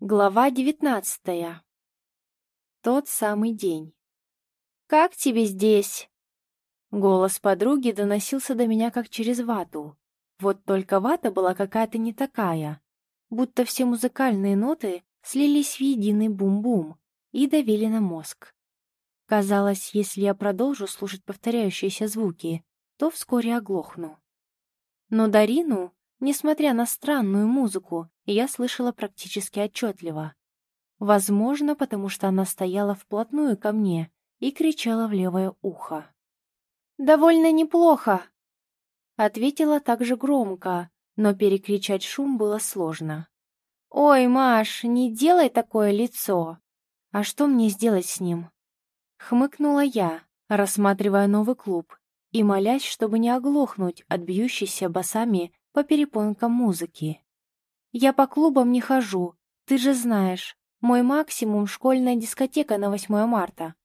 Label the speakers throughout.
Speaker 1: Глава девятнадцатая. Тот самый день. «Как тебе здесь?» Голос подруги доносился до меня как через вату. Вот только вата была какая-то не такая, будто все музыкальные ноты слились в единый бум-бум и давили на мозг. Казалось, если я продолжу слушать повторяющиеся звуки, то вскоре оглохну. Но Дарину Несмотря на странную музыку, я слышала практически отчетливо. Возможно, потому что она стояла вплотную ко мне и кричала в левое ухо. «Довольно неплохо!» Ответила также громко, но перекричать шум было сложно. «Ой, Маш, не делай такое лицо!» «А что мне сделать с ним?» Хмыкнула я, рассматривая новый клуб, и молясь, чтобы не оглохнуть от бьющейся басами по перепонкам музыки. «Я по клубам не хожу, ты же знаешь. Мой максимум — школьная дискотека на 8 марта».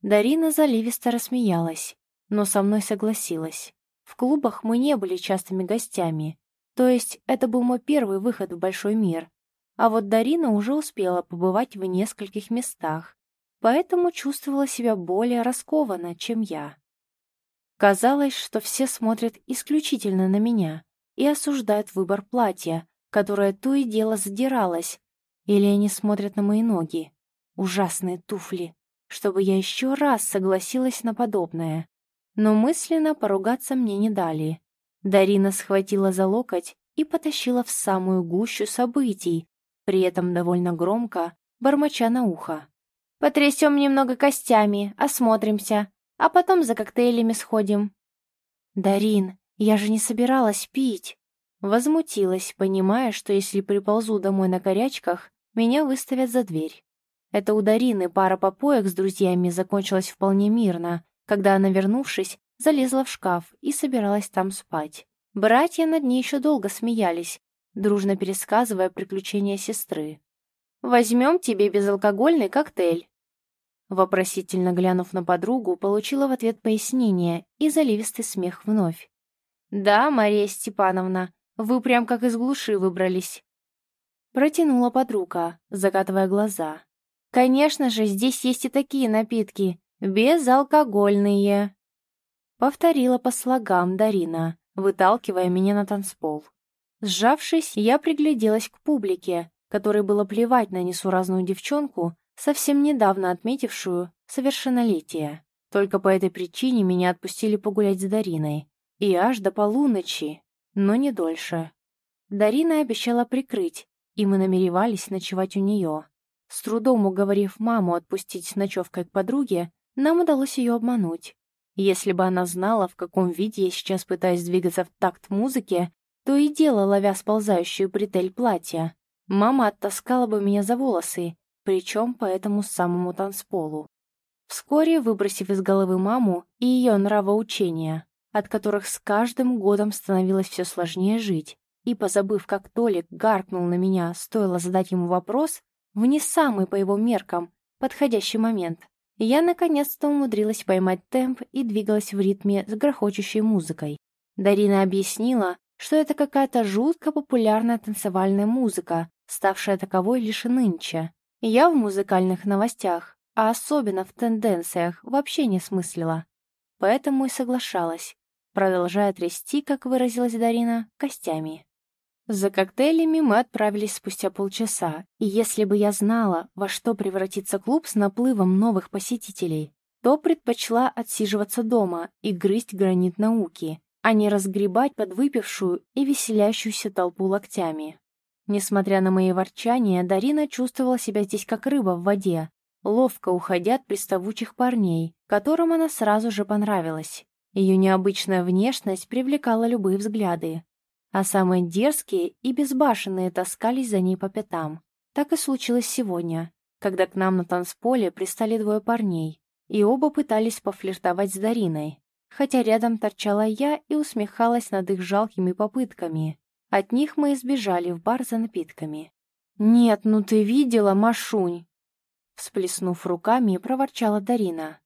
Speaker 1: Дарина заливисто рассмеялась, но со мной согласилась. В клубах мы не были частыми гостями, то есть это был мой первый выход в большой мир. А вот Дарина уже успела побывать в нескольких местах, поэтому чувствовала себя более раскованно, чем я. Казалось, что все смотрят исключительно на меня, и осуждают выбор платья, которое то и дело задиралось. Или они смотрят на мои ноги. Ужасные туфли. Чтобы я еще раз согласилась на подобное. Но мысленно поругаться мне не дали. Дарина схватила за локоть и потащила в самую гущу событий, при этом довольно громко, бормоча на ухо. «Потрясем немного костями, осмотримся, а потом за коктейлями сходим». «Дарин, я же не собиралась пить. Возмутилась, понимая, что если приползу домой на корячках, меня выставят за дверь. Это у Дарины пара попоек с друзьями закончилась вполне мирно, когда она, вернувшись, залезла в шкаф и собиралась там спать. Братья над ней еще долго смеялись, дружно пересказывая приключения сестры. «Возьмем тебе безалкогольный коктейль». Вопросительно глянув на подругу, получила в ответ пояснение и заливистый смех вновь. «Да, Мария Степановна, вы прям как из глуши выбрались». Протянула подруга, закатывая глаза. «Конечно же, здесь есть и такие напитки, безалкогольные». Повторила по слогам Дарина, выталкивая меня на танцпол. Сжавшись, я пригляделась к публике, которой было плевать на несуразную девчонку, совсем недавно отметившую совершеннолетие. Только по этой причине меня отпустили погулять с Дариной, и аж до полуночи, но не дольше. Дарина обещала прикрыть, и мы намеревались ночевать у нее. С трудом уговорив маму отпустить с ночевкой к подруге, нам удалось ее обмануть. Если бы она знала, в каком виде я сейчас пытаюсь двигаться в такт музыки, то и дело, ловя сползающую бретель платья. Мама оттаскала бы меня за волосы, причем по этому самому танцполу. Вскоре, выбросив из головы маму и ее нравоучения, от которых с каждым годом становилось все сложнее жить, и, позабыв, как Толик гаркнул на меня, стоило задать ему вопрос, в не самый по его меркам подходящий момент, я наконец-то умудрилась поймать темп и двигалась в ритме с грохочущей музыкой. Дарина объяснила, что это какая-то жутко популярная танцевальная музыка, ставшая таковой лишь нынче. Я в музыкальных новостях, а особенно в тенденциях, вообще не смыслила. Поэтому и соглашалась продолжая трясти, как выразилась Дарина, костями. За коктейлями мы отправились спустя полчаса, и если бы я знала, во что превратится клуб с наплывом новых посетителей, то предпочла отсиживаться дома и грызть гранит науки, а не разгребать подвыпившую и веселящуюся толпу локтями. Несмотря на мои ворчания, Дарина чувствовала себя здесь как рыба в воде, ловко уходя от приставучих парней, которым она сразу же понравилась. Ее необычная внешность привлекала любые взгляды, а самые дерзкие и безбашенные таскались за ней по пятам. Так и случилось сегодня, когда к нам на танцполе пристали двое парней, и оба пытались пофлиртовать с Дариной, хотя рядом торчала я и усмехалась над их жалкими попытками. От них мы избежали в бар за напитками. «Нет, ну ты видела, Машунь!» Всплеснув руками, проворчала Дарина.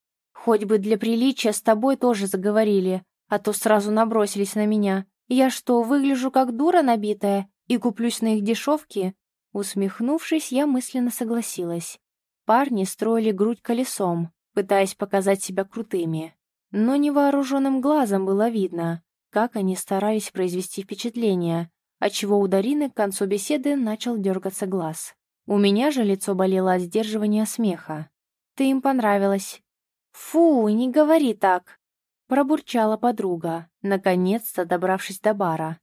Speaker 1: Хоть бы для приличия с тобой тоже заговорили, а то сразу набросились на меня. Я что, выгляжу как дура набитая и куплюсь на их дешевки? Усмехнувшись, я мысленно согласилась. Парни строили грудь колесом, пытаясь показать себя крутыми. Но невооруженным глазом было видно, как они старались произвести впечатление, отчего у Дарины к концу беседы начал дергаться глаз. У меня же лицо болело от сдерживания смеха. «Ты им понравилась». «Фу, не говори так!» Пробурчала подруга, наконец-то добравшись до бара.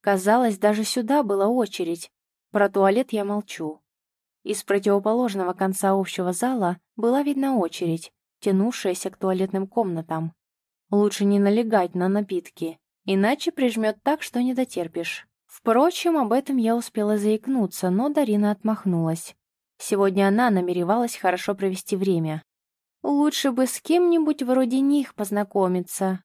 Speaker 1: Казалось, даже сюда была очередь, про туалет я молчу. Из противоположного конца общего зала была видна очередь, тянувшаяся к туалетным комнатам. Лучше не налегать на напитки, иначе прижмет так, что не дотерпишь. Впрочем, об этом я успела заикнуться, но Дарина отмахнулась. Сегодня она намеревалась хорошо провести время. Лучше бы с кем-нибудь вроде них познакомиться.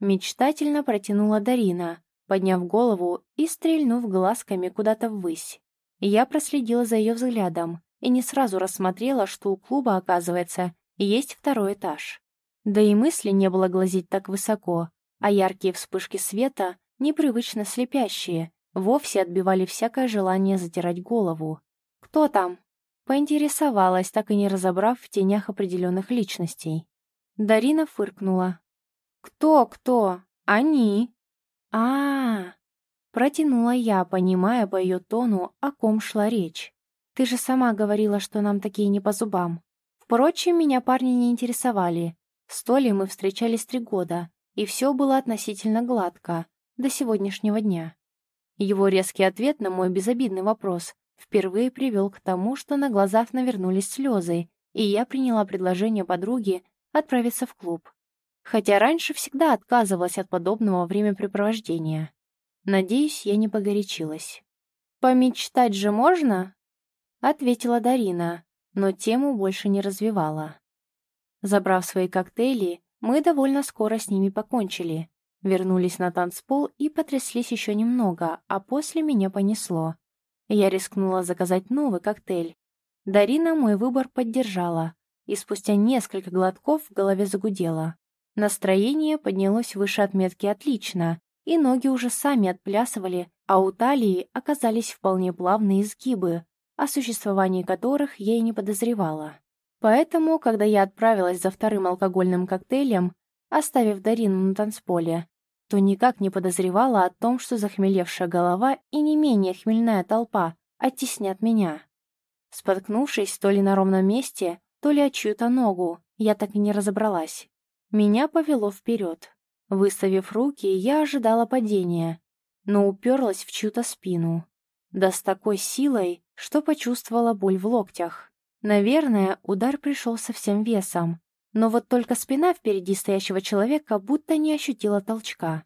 Speaker 1: Мечтательно протянула Дарина, подняв голову и стрельнув глазками куда-то ввысь. Я проследила за ее взглядом и не сразу рассмотрела, что у клуба, оказывается, есть второй этаж. Да и мысли не было глазеть так высоко, а яркие вспышки света, непривычно слепящие, вовсе отбивали всякое желание затирать голову. «Кто там?» Поинтересовалась, так и не разобрав в тенях определенных личностей. Дарина фыркнула. «Кто, кто? Они!» а, -а, -а Протянула я, понимая по ее тону, о ком шла речь. «Ты же сама говорила, что нам такие не по зубам». Впрочем, меня парни не интересовали. С Толей мы встречались три года, и все было относительно гладко, до сегодняшнего дня. Его резкий ответ на мой безобидный вопрос впервые привел к тому, что на глазах навернулись слезы, и я приняла предложение подруги отправиться в клуб хотя раньше всегда отказывалась от подобного времяпрепровождения. Надеюсь, я не погорячилась. «Помечтать же можно?» — ответила Дарина, но тему больше не развивала. Забрав свои коктейли, мы довольно скоро с ними покончили. Вернулись на танцпол и потряслись еще немного, а после меня понесло. Я рискнула заказать новый коктейль. Дарина мой выбор поддержала, и спустя несколько глотков в голове загудело. Настроение поднялось выше отметки «отлично», и ноги уже сами отплясывали, а у талии оказались вполне плавные изгибы, о существовании которых я и не подозревала. Поэтому, когда я отправилась за вторым алкогольным коктейлем, оставив Дарину на танцполе, то никак не подозревала о том, что захмелевшая голова и не менее хмельная толпа оттеснят меня. Споткнувшись то ли на ровном месте, то ли о чью-то ногу, я так и не разобралась. Меня повело вперед. Выставив руки, я ожидала падения, но уперлась в чью-то спину. Да с такой силой, что почувствовала боль в локтях. Наверное, удар пришел со всем весом, но вот только спина впереди стоящего человека будто не ощутила толчка.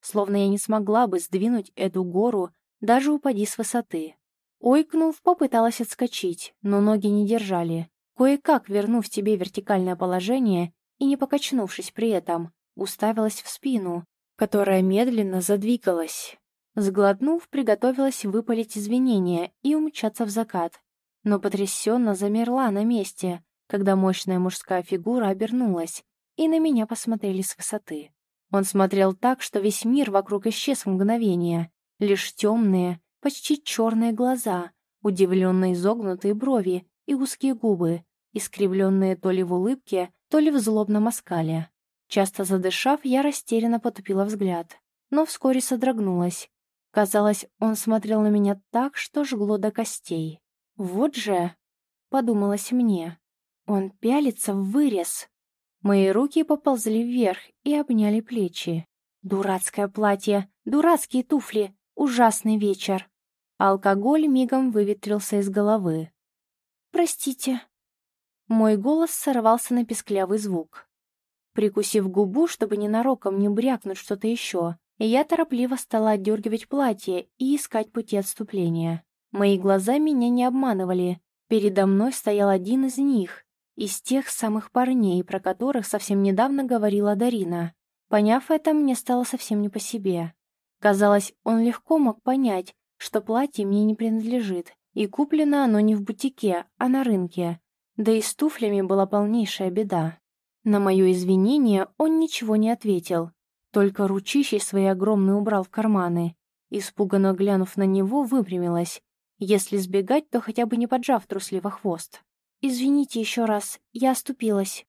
Speaker 1: Словно я не смогла бы сдвинуть эту гору, даже упади с высоты. Ойкнув, попыталась отскочить, но ноги не держали. Кое-как, вернув себе вертикальное положение, и, не покачнувшись при этом, уставилась в спину, которая медленно задвигалась. Сглотнув, приготовилась выпалить извинения и умчаться в закат, но потрясенно замерла на месте, когда мощная мужская фигура обернулась, и на меня посмотрели с высоты. Он смотрел так, что весь мир вокруг исчез в мгновение, лишь темные, почти черные глаза, удивленные изогнутые брови и узкие губы, искривленные то ли в улыбке, то ли в злобном оскале. Часто задышав, я растерянно потупила взгляд, но вскоре содрогнулась. Казалось, он смотрел на меня так, что жгло до костей. «Вот же!» — подумалось мне. «Он пялится в вырез!» Мои руки поползли вверх и обняли плечи. «Дурацкое платье! Дурацкие туфли! Ужасный вечер!» Алкоголь мигом выветрился из головы. «Простите», мой голос сорвался на песклявый звук. Прикусив губу, чтобы ненароком не брякнуть что-то еще, я торопливо стала отдергивать платье и искать пути отступления. Мои глаза меня не обманывали. Передо мной стоял один из них, из тех самых парней, про которых совсем недавно говорила Дарина. Поняв это, мне стало совсем не по себе. Казалось, он легко мог понять, что платье мне не принадлежит, и куплено оно не в бутике, а на рынке, да и с туфлями была полнейшая беда. На мое извинение он ничего не ответил, только ручищей свои огромные убрал в карманы. Испуганно глянув на него, выпрямилась Если сбегать, то хотя бы не поджав трусливо хвост. «Извините еще раз, я оступилась».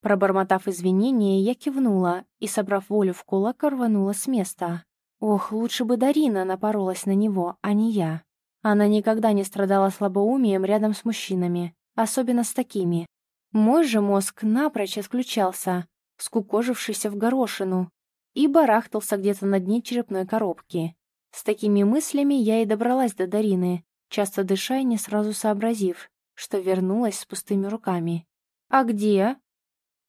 Speaker 1: Пробормотав извинения, я кивнула и, собрав волю в кулак, рванула с места. Ох, лучше бы Дарина напоролась на него, а не я. Она никогда не страдала слабоумием рядом с мужчинами, особенно с такими. Мой же мозг напрочь отключался, скукожившийся в горошину, и барахтался где-то на дне черепной коробки. С такими мыслями я и добралась до Дарины, часто дыша и не сразу сообразив, что вернулась с пустыми руками. «А где?»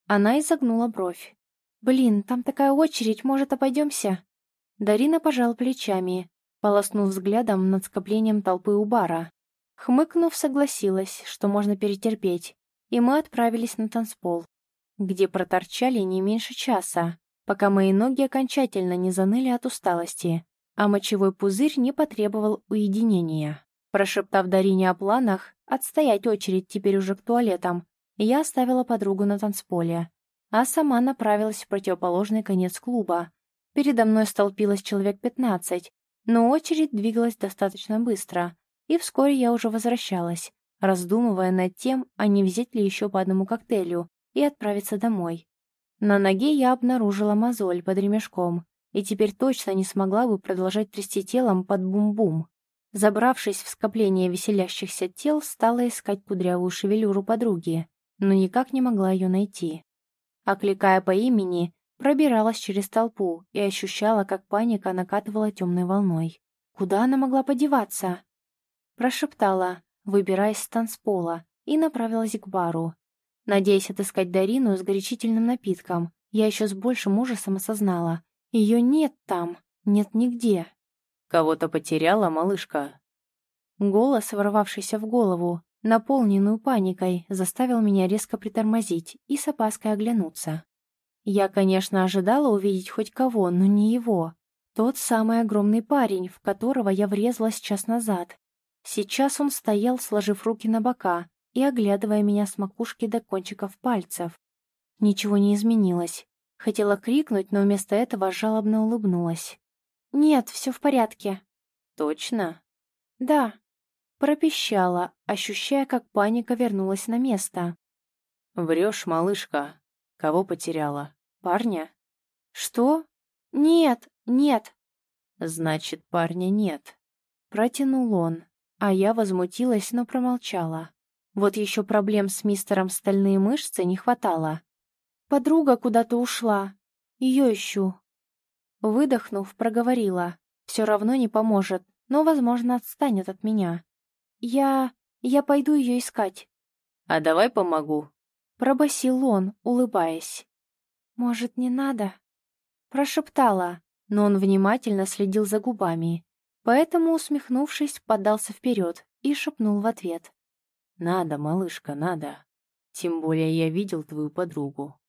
Speaker 1: Она изогнула бровь. «Блин, там такая очередь, может, обойдемся?» Дарина пожал плечами, полоснув взглядом над скоплением толпы у бара. Хмыкнув, согласилась, что можно перетерпеть, и мы отправились на танцпол, где проторчали не меньше часа, пока мои ноги окончательно не заныли от усталости, а мочевой пузырь не потребовал уединения. Прошептав Дарине о планах, отстоять очередь теперь уже к туалетам, я оставила подругу на танцполе, а сама направилась в противоположный конец клуба. Передо мной столпилось человек пятнадцать, но очередь двигалась достаточно быстро, и вскоре я уже возвращалась, раздумывая над тем, а не взять ли еще по одному коктейлю и отправиться домой. На ноге я обнаружила мозоль под ремешком, и теперь точно не смогла бы продолжать трясти телом под бум-бум. Забравшись в скопление веселящихся тел, стала искать кудрявую шевелюру подруги, но никак не могла ее найти. Окликая по имени, пробиралась через толпу и ощущала, как паника накатывала темной волной. Куда она могла подеваться? Прошептала, выбираясь с танцпола, и направилась к бару. Надеясь отыскать Дарину с горячительным напитком, я еще с большим ужасом осознала. Ее нет там, нет нигде.
Speaker 2: «Кого-то потеряла, малышка?»
Speaker 1: Голос, ворвавшийся в голову, наполненную паникой, заставил меня резко притормозить и с опаской оглянуться. Я, конечно, ожидала увидеть хоть кого, но не его. Тот самый огромный парень, в которого я врезалась час назад. Сейчас он стоял, сложив руки на бока и оглядывая меня с макушки до кончиков пальцев. Ничего не изменилось. Хотела крикнуть, но вместо этого жалобно улыбнулась. «Нет, все в порядке».
Speaker 2: «Точно?»
Speaker 1: «Да». Пропищала, ощущая, как паника вернулась на место.
Speaker 2: «Врешь, малышка. Кого потеряла? Парня?»
Speaker 1: «Что? Нет, нет».
Speaker 2: «Значит, парня нет».
Speaker 1: Протянул он, а я возмутилась, но промолчала. Вот еще проблем с мистером Стальные мышцы не хватало. Подруга куда-то ушла. Ее ищу. Выдохнув, проговорила. Все равно не поможет, но, возможно, отстанет от меня. Я... я пойду ее искать.
Speaker 2: А давай помогу.
Speaker 1: Пробасил он, улыбаясь. Может, не надо? Прошептала, но он внимательно следил за губами. Поэтому, усмехнувшись, подался вперед и шепнул в ответ.
Speaker 2: «Надо, малышка, надо. Тем более я видел твою подругу».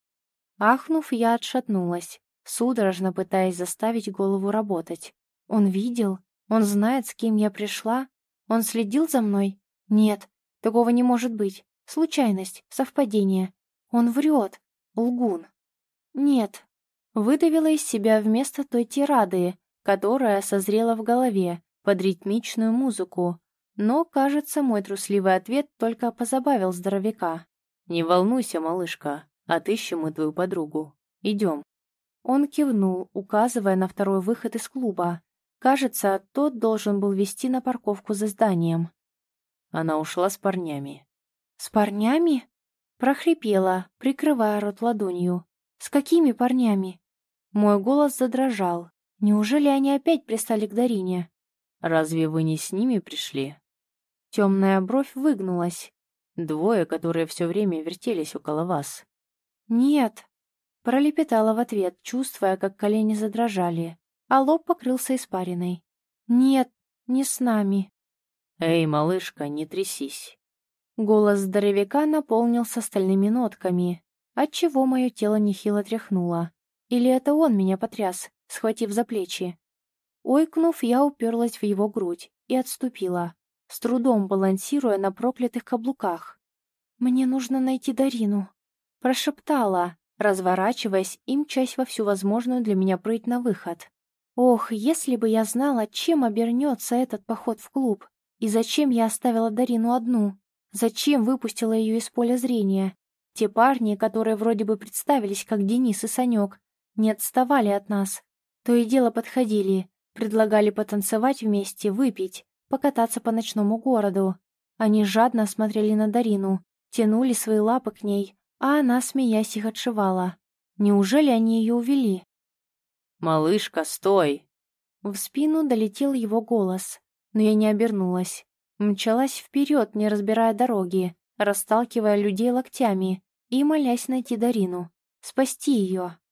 Speaker 1: Ахнув, я отшатнулась, судорожно пытаясь заставить голову работать. Он видел? Он знает, с кем я пришла? Он следил за мной? Нет, такого не может быть. Случайность, совпадение. Он врет. Лгун. Нет. Выдавила из себя вместо той тирады, которая созрела в голове, под ритмичную музыку, но, кажется, мой трусливый ответ только позабавил здоровяка.
Speaker 2: «Не волнуйся, малышка, отыщем мы твою подругу. Идем».
Speaker 1: Он кивнул, указывая на второй выход из клуба. Кажется, тот должен был вести на парковку за зданием.
Speaker 2: Она ушла с парнями.
Speaker 1: «С парнями?» Прохрипела, прикрывая рот ладонью. «С какими парнями?» Мой голос задрожал. Неужели они опять пристали к Дарине?
Speaker 2: «Разве вы не с ними пришли?»
Speaker 1: Темная бровь выгнулась.
Speaker 2: Двое, которые все время вертелись около вас.
Speaker 1: «Нет», — пролепетала в ответ, чувствуя, как колени задрожали, а лоб покрылся испариной. «Нет, не с нами».
Speaker 2: «Эй, малышка, не трясись».
Speaker 1: Голос здоровяка наполнился стальными нотками, отчего мое тело нехило тряхнуло. Или это он меня потряс, схватив за плечи? Ойкнув, я уперлась в его грудь и отступила, с трудом балансируя на проклятых каблуках. «Мне нужно найти Дарину», — прошептала, разворачиваясь и мчась во всю возможную для меня прыть на выход. Ох, если бы я знала, чем обернется этот поход в клуб. И зачем я оставила Дарину одну? Зачем выпустила ее из поля зрения? Те парни, которые вроде бы представились как Денис и Санек, не отставали от нас. То и дело подходили, предлагали потанцевать вместе, выпить, покататься по ночному городу. Они жадно смотрели на Дарину, тянули свои лапы к ней, а она, смеясь, их отшивала. Неужели они ее увели?
Speaker 2: «Малышка, стой!»
Speaker 1: В спину долетел его голос, но я не обернулась. Мчалась вперед, не разбирая дороги, расталкивая людей локтями и молясь найти Дарину, спасти ее.